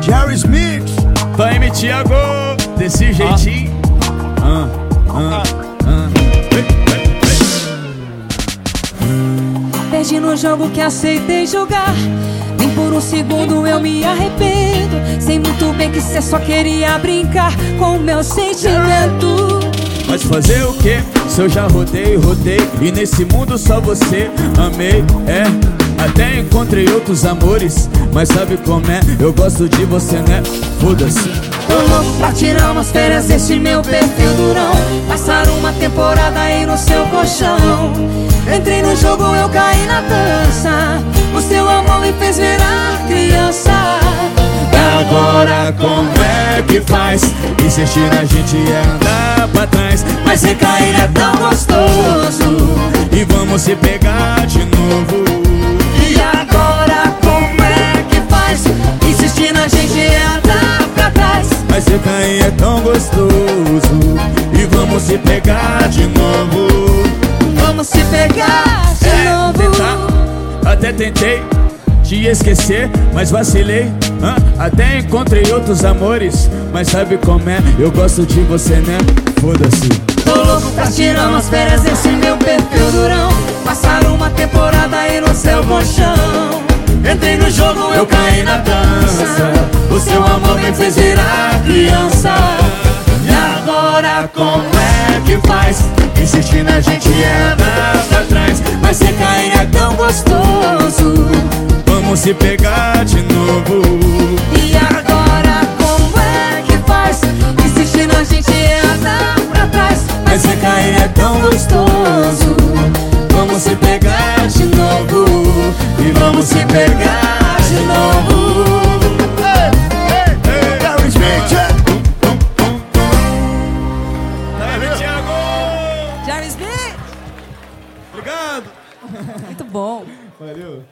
Jerry Smith. Vai Thiago, desse jeitinho. Ah, ah, ah. Perdi no jogo que aceitei jogar. Nem por um segundo eu me arrependo. Sei muito bem que cê só queria brincar com o meu sentimento. Mas fazer o que? Se eu já rodei, rodei E nesse mundo só você amei, é Até encontrei outros amores Mas sabe como é? Eu gosto de você, né? Foda-se. Tô louco pra tirar umas férias desse meu perfil durão. Passar uma temporada aí no seu colchão. Entrei no jogo, eu caí na dança. O seu amor me fez virar criança. Agora como é que faz? Insistir na gente é andar pra trás. Mas recair é tão gostoso. E vamos se pegar de novo Mas recair é tão gostoso E vamos se pegar de novo Vamos se pegar de É, novo tentar, até tentei te esquecer, mas vacilei. hã? Até encontrei outros amores, mas sabe como é? Eu gosto de você, né? Foda-se. Tô louco pra tirar umas férias desse meu perfil durão Passar uma temporada aí no seu colchão Entrei no jogo, eu caí na dança Como é que faz? Insistir na gente é andar pra trás, mas você cair é tão gostoso. Vamos se pegar de novo. E agora como é que faz? Insistir na gente é andar pra trás Mas você cair é tão gostoso. Vamos se pegar de novo. E vamos se pegar Obrigado. Muito bom Valeu.